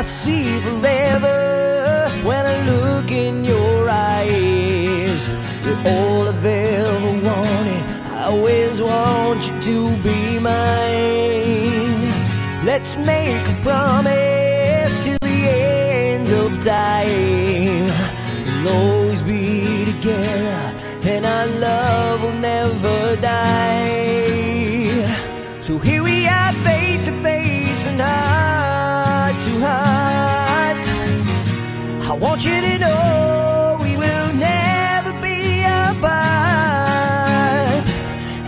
I see forever when I look in your eyes. You're all I've ever wanted. I always want you to be mine. Let's make a promise to the end of time. We'll always be together, and I love. I want you to know we will never be apart.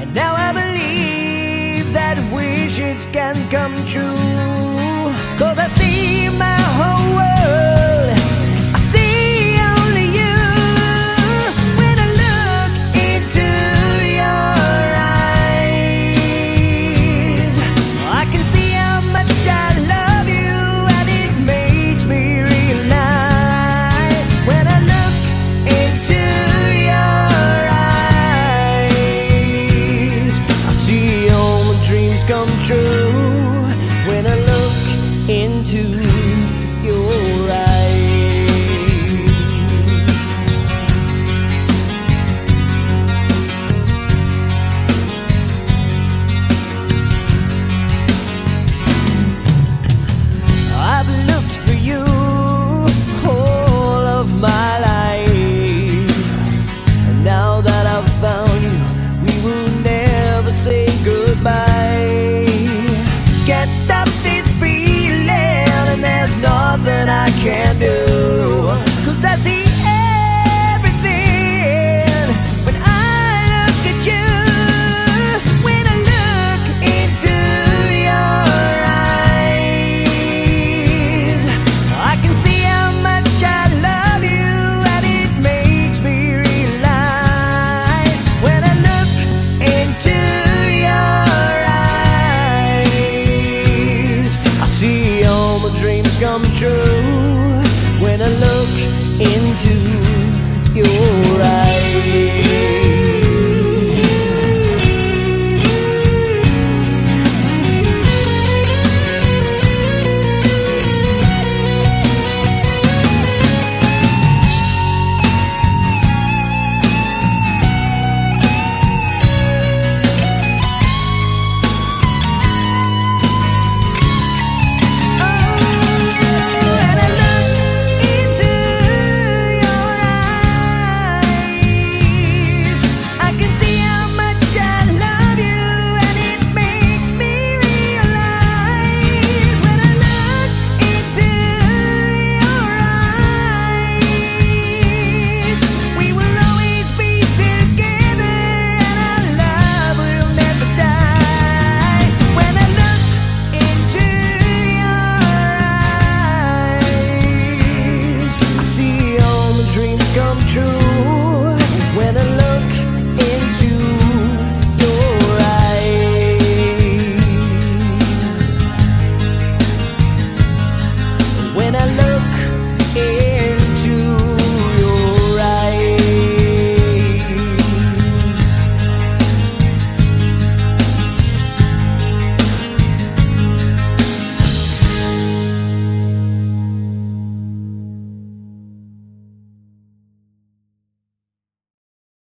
And now I believe that wishes can come. dreams come true when I look into your